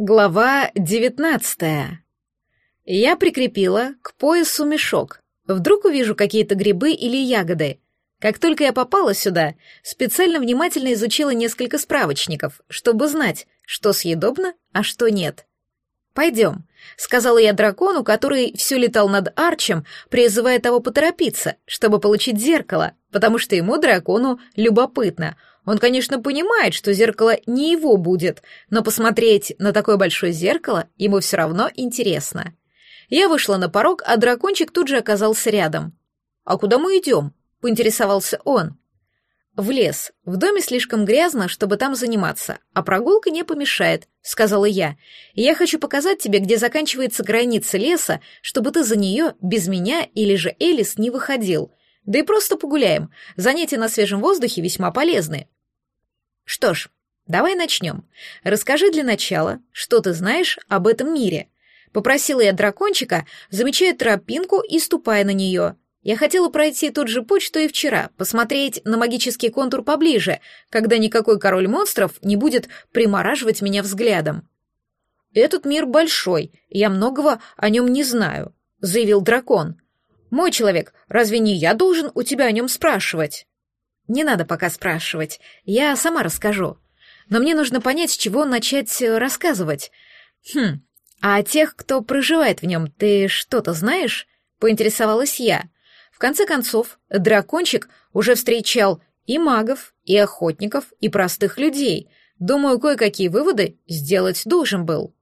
Глава 19. Я прикрепила к поясу мешок. Вдруг увижу какие-то грибы или ягоды. Как только я попала сюда, специально внимательно изучила несколько справочников, чтобы знать, что съедобно, а что нет. «Пойдем», — сказала я дракону, который все летал над Арчем, призывая того поторопиться, чтобы получить зеркало, потому что ему, дракону, любопытно — он, конечно, понимает, что зеркало не его будет, но посмотреть на такое большое зеркало ему все равно интересно. Я вышла на порог, а дракончик тут же оказался рядом. «А куда мы идем?» — поинтересовался он. «В лес. В доме слишком грязно, чтобы там заниматься, а прогулка не помешает», — сказала я. «Я хочу показать тебе, где заканчивается граница леса, чтобы ты за нее без меня или же Элис не выходил. Да и просто погуляем. Занятия на свежем воздухе весьма полезны. Что ж, давай начнем. Расскажи для начала, что ты знаешь об этом мире. Попросила я дракончика, замечая тропинку и ступая на нее. Я хотела пройти тот же путь, что и вчера, посмотреть на магический контур поближе, когда никакой король монстров не будет примораживать меня взглядом. «Этот мир большой, я многого о нем не знаю», — заявил дракон. «Мой человек, разве не я должен у тебя о нем спрашивать?» Не надо пока спрашивать, я сама расскажу. Но мне нужно понять, с чего начать э, рассказывать. Хм, а о тех, кто проживает в нем, ты что-то знаешь? Поинтересовалась я. В конце концов, дракончик уже встречал и магов, и охотников, и простых людей. Думаю, кое-какие выводы сделать должен был.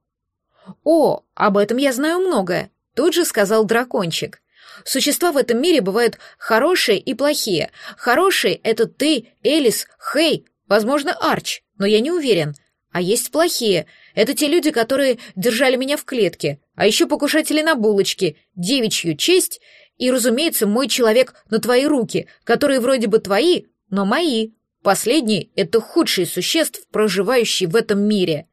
«О, об этом я знаю многое», — тут же сказал дракончик. Существа в этом мире бывают хорошие и плохие. Хорошие — это ты, Элис, Хей, возможно, Арч, но я не уверен. А есть плохие. Это те люди, которые держали меня в клетке. А еще покушатели на булочки, девичью честь и, разумеется, мой человек на твои руки, которые вроде бы твои, но мои. Последний — это худшие существ, проживающие в этом мире.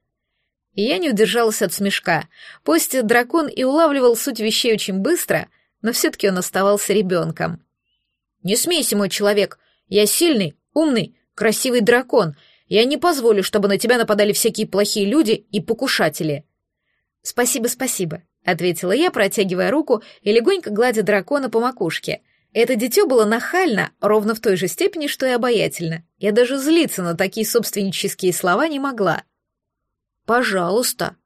И я не удержалась от смешка. Пусть дракон и улавливал суть вещей очень быстро — но все-таки он оставался ребенком. «Не смейся, мой человек! Я сильный, умный, красивый дракон. Я не позволю, чтобы на тебя нападали всякие плохие люди и покушатели». «Спасибо, спасибо», — ответила я, протягивая руку и легонько гладя дракона по макушке. Это дитё было нахально, ровно в той же степени, что и обаятельно. Я даже злиться на такие собственнические слова не могла. «Пожалуйста»,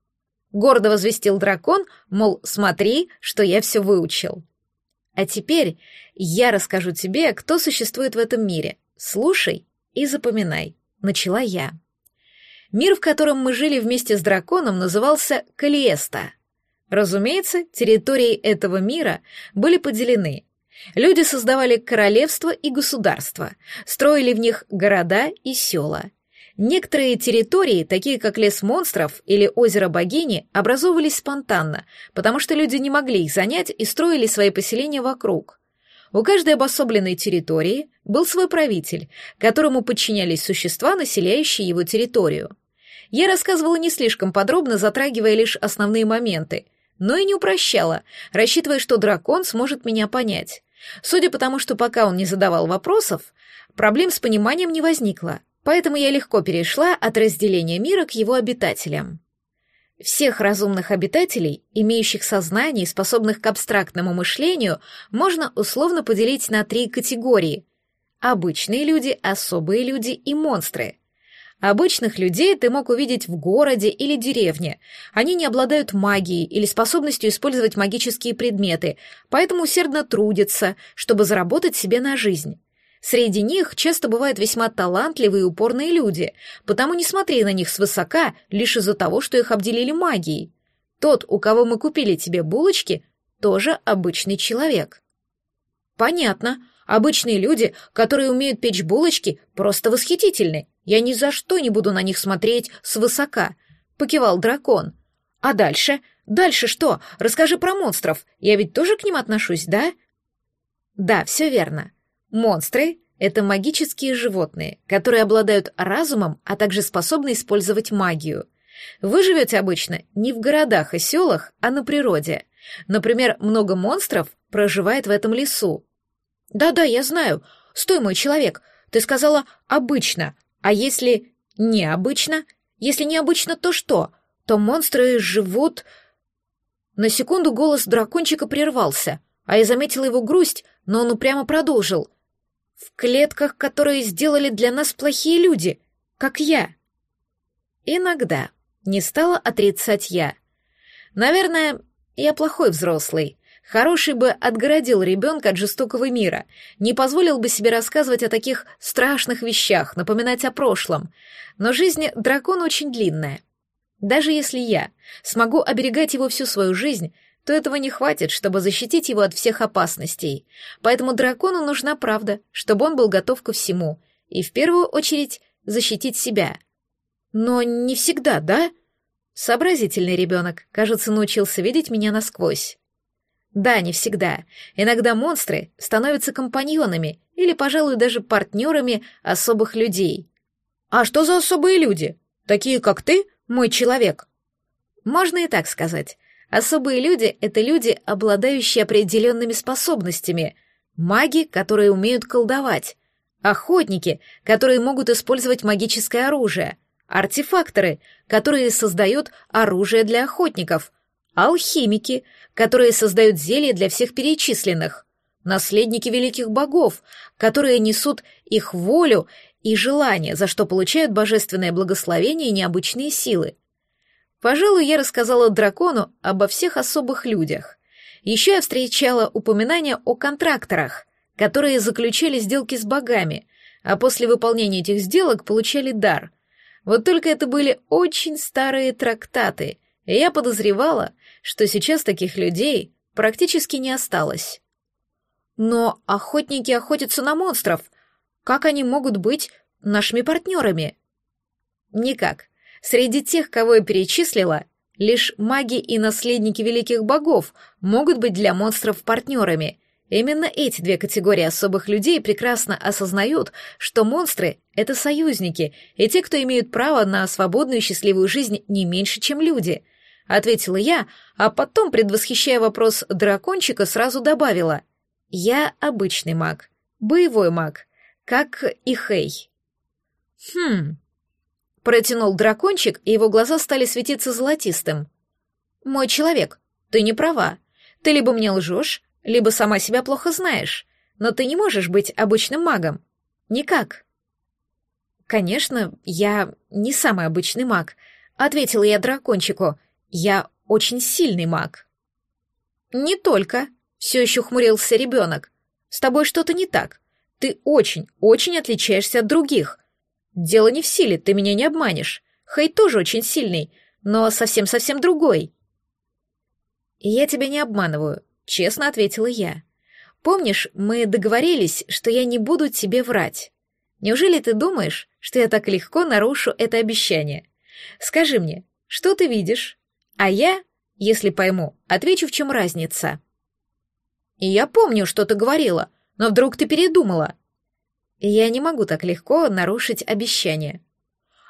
Гордо возвестил дракон, мол, смотри, что я все выучил. А теперь я расскажу тебе, кто существует в этом мире. Слушай и запоминай. Начала я. Мир, в котором мы жили вместе с драконом, назывался Калиеста. Разумеется, территории этого мира были поделены. Люди создавали королевства и государства, строили в них города и села — Некоторые территории, такие как лес монстров или озеро богини, образовывались спонтанно, потому что люди не могли их занять и строили свои поселения вокруг. У каждой обособленной территории был свой правитель, которому подчинялись существа, населяющие его территорию. Я рассказывала не слишком подробно, затрагивая лишь основные моменты, но и не упрощала, рассчитывая, что дракон сможет меня понять. Судя по тому, что пока он не задавал вопросов, проблем с пониманием не возникло, поэтому я легко перешла от разделения мира к его обитателям. Всех разумных обитателей, имеющих сознание и способных к абстрактному мышлению, можно условно поделить на три категории. Обычные люди, особые люди и монстры. Обычных людей ты мог увидеть в городе или деревне. Они не обладают магией или способностью использовать магические предметы, поэтому усердно трудятся, чтобы заработать себе на жизнь. Среди них часто бывают весьма талантливые и упорные люди, потому не смотри на них свысока лишь из-за того, что их обделили магией. Тот, у кого мы купили тебе булочки, тоже обычный человек. Понятно. Обычные люди, которые умеют печь булочки, просто восхитительны. Я ни за что не буду на них смотреть свысока, покивал дракон. А дальше? Дальше что? Расскажи про монстров. Я ведь тоже к ним отношусь, да? Да, все верно. Монстры — это магические животные, которые обладают разумом, а также способны использовать магию. Вы живете обычно не в городах и селах, а на природе. Например, много монстров проживает в этом лесу. Да-да, я знаю. Стой, мой человек, ты сказала «обычно», а если «необычно»? Если необычно, то что? То монстры живут... На секунду голос дракончика прервался, а я заметила его грусть, но он упрямо продолжил — в клетках, которые сделали для нас плохие люди, как я. Иногда не стала отрицать я. Наверное, я плохой взрослый. Хороший бы отгородил ребенка от жестокого мира, не позволил бы себе рассказывать о таких страшных вещах, напоминать о прошлом. Но жизнь дракона очень длинная. Даже если я смогу оберегать его всю свою жизнь, то этого не хватит, чтобы защитить его от всех опасностей. Поэтому дракону нужна правда, чтобы он был готов ко всему. И в первую очередь защитить себя. Но не всегда, да? Сообразительный ребенок, кажется, научился видеть меня насквозь. Да, не всегда. Иногда монстры становятся компаньонами или, пожалуй, даже партнерами особых людей. А что за особые люди? Такие, как ты, мой человек? Можно и так сказать. Особые люди — это люди, обладающие определенными способностями, маги, которые умеют колдовать, охотники, которые могут использовать магическое оружие, артефакторы, которые создают оружие для охотников, алхимики, которые создают зелья для всех перечисленных, наследники великих богов, которые несут их волю и желание, за что получают божественное благословение и необычные силы — Пожалуй, я рассказала дракону обо всех особых людях. Еще я встречала упоминания о контракторах, которые заключали сделки с богами, а после выполнения этих сделок получали дар. Вот только это были очень старые трактаты, и я подозревала, что сейчас таких людей практически не осталось. Но охотники охотятся на монстров. Как они могут быть нашими партнерами? Никак. Среди тех, кого я перечислила, лишь маги и наследники великих богов могут быть для монстров партнерами. Именно эти две категории особых людей прекрасно осознают, что монстры — это союзники и те, кто имеют право на свободную и счастливую жизнь не меньше, чем люди —— ответила я, а потом, предвосхищая вопрос дракончика, сразу добавила. «Я обычный маг, боевой маг, как и Хей». «Хм, Протянул дракончик, и его глаза стали светиться золотистым. «Мой человек, ты не права. Ты либо мне лжешь, либо сама себя плохо знаешь. Но ты не можешь быть обычным магом. Никак». «Конечно, я не самый обычный маг», — ответила я дракончику. «Я очень сильный маг». «Не только», — все еще хмурился ребенок. «С тобой что-то не так. Ты очень, очень отличаешься от других. Дело не в силе, ты меня не обманешь. Хей тоже очень сильный, но совсем-совсем другой. Я тебя не обманываю, честно ответила я. Помнишь, мы договорились, что я не буду тебе врать. Неужели ты думаешь, что я так легко нарушу это обещание? Скажи мне, что ты видишь? А я, если пойму, отвечу, в чем разница. И я помню, что ты говорила, но вдруг ты передумала. Я не могу так легко нарушить обещание.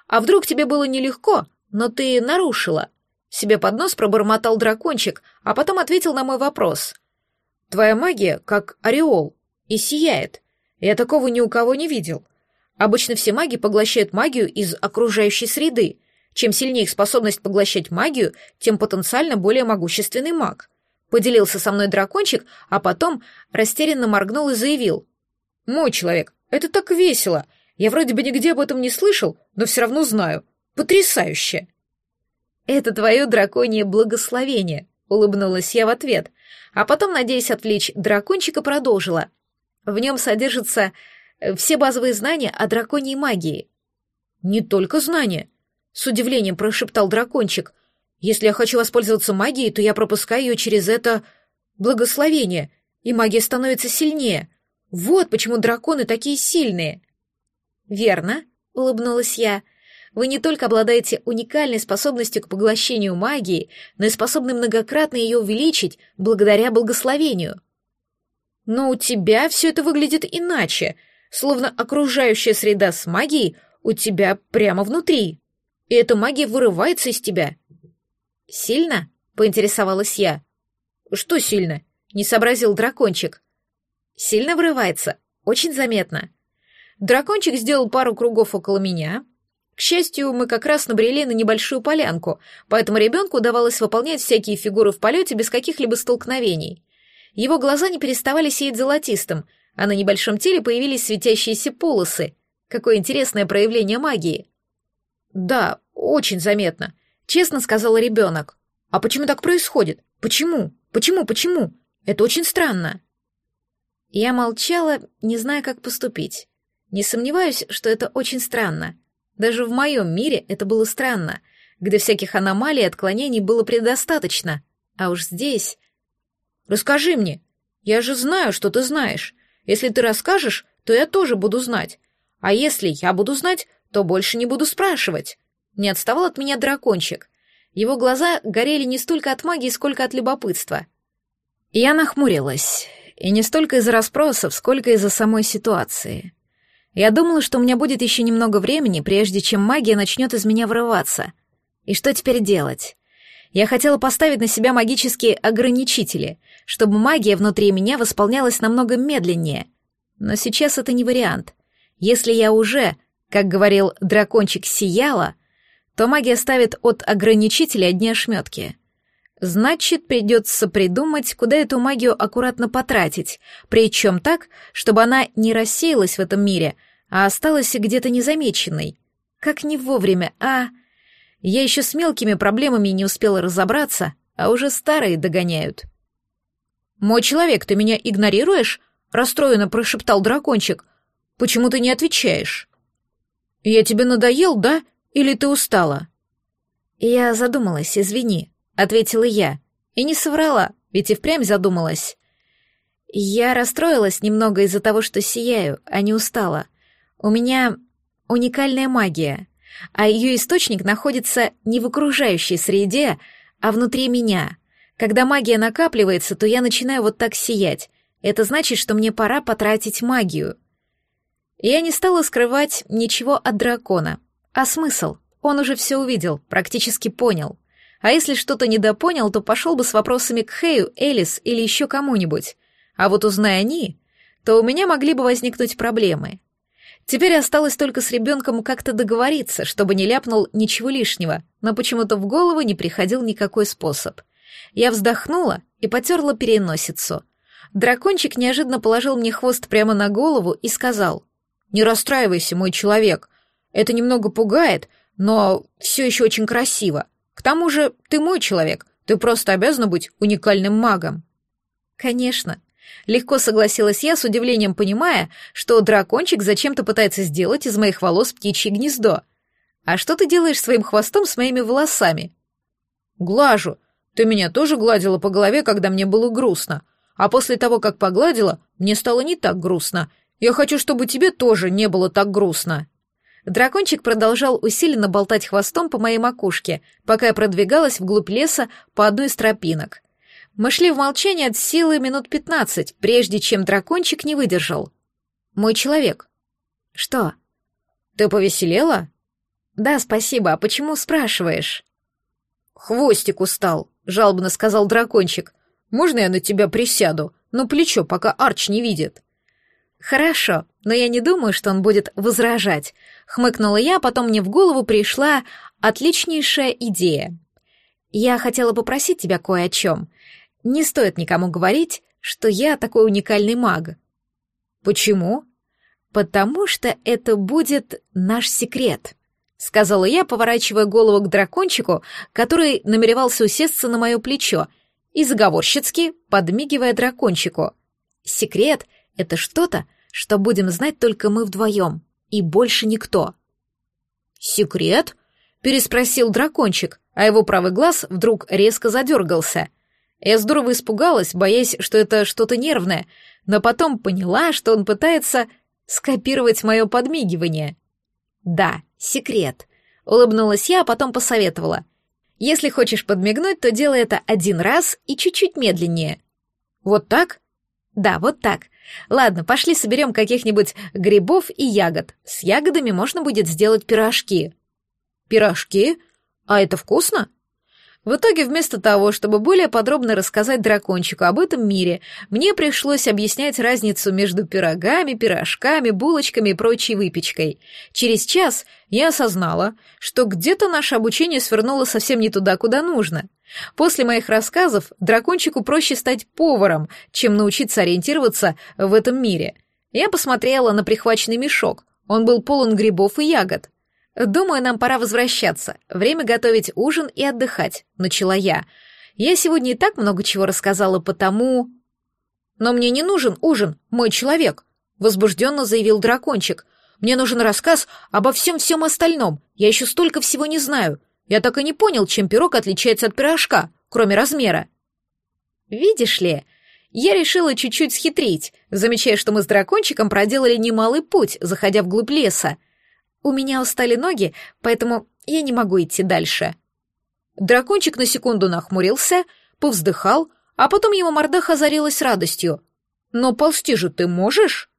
А вдруг тебе было нелегко, но ты нарушила? Себе под нос пробормотал дракончик, а потом ответил на мой вопрос. Твоя магия как ореол и сияет. Я такого ни у кого не видел. Обычно все маги поглощают магию из окружающей среды. Чем сильнее их способность поглощать магию, тем потенциально более могущественный маг. Поделился со мной дракончик, а потом растерянно моргнул и заявил. «Мой человек, Это так весело. Я вроде бы нигде об этом не слышал, но все равно знаю. Потрясающе!» «Это твое драконье благословение», — улыбнулась я в ответ, а потом, надеясь отвлечь дракончика, продолжила. «В нем содержатся э, все базовые знания о драконьей магии». «Не только знания», — с удивлением прошептал дракончик. «Если я хочу воспользоваться магией, то я пропускаю ее через это благословение, и магия становится сильнее. Вот почему драконы такие сильные. Верно, улыбнулась я. Вы не только обладаете уникальной способностью к поглощению магии, но и способны многократно ее увеличить благодаря благословению. Но у тебя все это выглядит иначе, словно окружающая среда с магией у тебя прямо внутри. И эта магия вырывается из тебя. Сильно? поинтересовалась я. Что сильно? не сообразил дракончик. Сильно врывается, очень заметно. Дракончик сделал пару кругов около меня. К счастью, мы как раз набрели на небольшую полянку, поэтому ребенку удавалось выполнять всякие фигуры в полете без каких-либо столкновений. Его глаза не переставали сиять золотистым, а на небольшом теле появились светящиеся полосы. Какое интересное проявление магии. «Да, очень заметно», — честно сказал ребенок. «А почему так происходит? Почему? Почему? Почему? Это очень странно». Я молчала, не зная, как поступить. Не сомневаюсь, что это очень странно. Даже в моем мире это было странно, где всяких аномалий и отклонений было предостаточно. А уж здесь... «Расскажи мне! Я же знаю, что ты знаешь. Если ты расскажешь, то я тоже буду знать. А если я буду знать, то больше не буду спрашивать». Не отставал от меня дракончик. Его глаза горели не столько от магии, сколько от любопытства. Я нахмурилась и не столько из за расспросов, сколько из-за самой ситуации. Я думала, что у меня будет еще немного времени, прежде чем магия начнет из меня врываться. И что теперь делать? Я хотела поставить на себя магические ограничители, чтобы магия внутри меня восполнялась намного медленнее. Но сейчас это не вариант. Если я уже, как говорил дракончик, сияла, то магия ставит от ограничителя одни ошметки. Значит, придется придумать, куда эту магию аккуратно потратить, причем так, чтобы она не рассеялась в этом мире, а осталась где-то незамеченной. Как не вовремя, а... Я еще с мелкими проблемами не успела разобраться, а уже старые догоняют. «Мой человек, ты меня игнорируешь?» — расстроенно прошептал дракончик. «Почему ты не отвечаешь?» «Я тебе надоел, да? Или ты устала?» Я задумалась, извини ответила я. И не соврала, ведь и впрямь задумалась. Я расстроилась немного из-за того, что сияю, а не устала. У меня уникальная магия, а ее источник находится не в окружающей среде, а внутри меня. Когда магия накапливается, то я начинаю вот так сиять. Это значит, что мне пора потратить магию. Я не стала скрывать ничего от дракона. А смысл? Он уже все увидел, практически понял. А если что-то недопонял, то пошел бы с вопросами к Хею, Элис или еще кому-нибудь. А вот узнай они, то у меня могли бы возникнуть проблемы. Теперь осталось только с ребенком как-то договориться, чтобы не ляпнул ничего лишнего, но почему-то в голову не приходил никакой способ. Я вздохнула и потерла переносицу. Дракончик неожиданно положил мне хвост прямо на голову и сказал, «Не расстраивайся, мой человек. Это немного пугает, но все еще очень красиво. К тому же ты мой человек, ты просто обязана быть уникальным магом». «Конечно». Легко согласилась я, с удивлением понимая, что дракончик зачем-то пытается сделать из моих волос птичье гнездо. «А что ты делаешь своим хвостом с моими волосами?» «Глажу. Ты меня тоже гладила по голове, когда мне было грустно. А после того, как погладила, мне стало не так грустно. Я хочу, чтобы тебе тоже не было так грустно». Дракончик продолжал усиленно болтать хвостом по моей макушке, пока я продвигалась вглубь леса по одной из тропинок. Мы шли в молчании от силы минут пятнадцать, прежде чем дракончик не выдержал. «Мой человек». «Что?» «Ты повеселела?» «Да, спасибо. А почему спрашиваешь?» «Хвостик устал», — жалобно сказал дракончик. «Можно я на тебя присяду? На ну, плечо, пока Арч не видит». «Хорошо, но я не думаю, что он будет возражать. Хмыкнула я, потом мне в голову пришла отличнейшая идея. Я хотела попросить тебя кое о чем. Не стоит никому говорить, что я такой уникальный маг. Почему? Потому что это будет наш секрет, сказала я, поворачивая голову к дракончику, который намеревался усесться на мое плечо, и заговорщицки подмигивая дракончику. Секрет — это что-то, что будем знать только мы вдвоем и больше никто. «Секрет?» — переспросил дракончик, а его правый глаз вдруг резко задергался. Я здорово испугалась, боясь, что это что-то нервное, но потом поняла, что он пытается скопировать мое подмигивание. «Да, секрет», — улыбнулась я, а потом посоветовала. «Если хочешь подмигнуть, то делай это один раз и чуть-чуть медленнее». «Вот так?» Да, вот так. Ладно, пошли соберем каких-нибудь грибов и ягод. С ягодами можно будет сделать пирожки. Пирожки? А это вкусно? В итоге, вместо того, чтобы более подробно рассказать дракончику об этом мире, мне пришлось объяснять разницу между пирогами, пирожками, булочками и прочей выпечкой. Через час я осознала, что где-то наше обучение свернуло совсем не туда, куда нужно. После моих рассказов дракончику проще стать поваром, чем научиться ориентироваться в этом мире. Я посмотрела на прихваченный мешок. Он был полон грибов и ягод. «Думаю, нам пора возвращаться. Время готовить ужин и отдыхать», — начала я. «Я сегодня и так много чего рассказала, потому...» «Но мне не нужен ужин, мой человек», — возбужденно заявил дракончик. «Мне нужен рассказ обо всем-всем остальном. Я еще столько всего не знаю. Я так и не понял, чем пирог отличается от пирожка, кроме размера». «Видишь ли...» Я решила чуть-чуть схитрить, замечая, что мы с дракончиком проделали немалый путь, заходя вглубь леса — у меня устали ноги, поэтому я не могу идти дальше». Дракончик на секунду нахмурился, повздыхал, а потом его мордах озарилась радостью. «Но ползти же ты можешь?»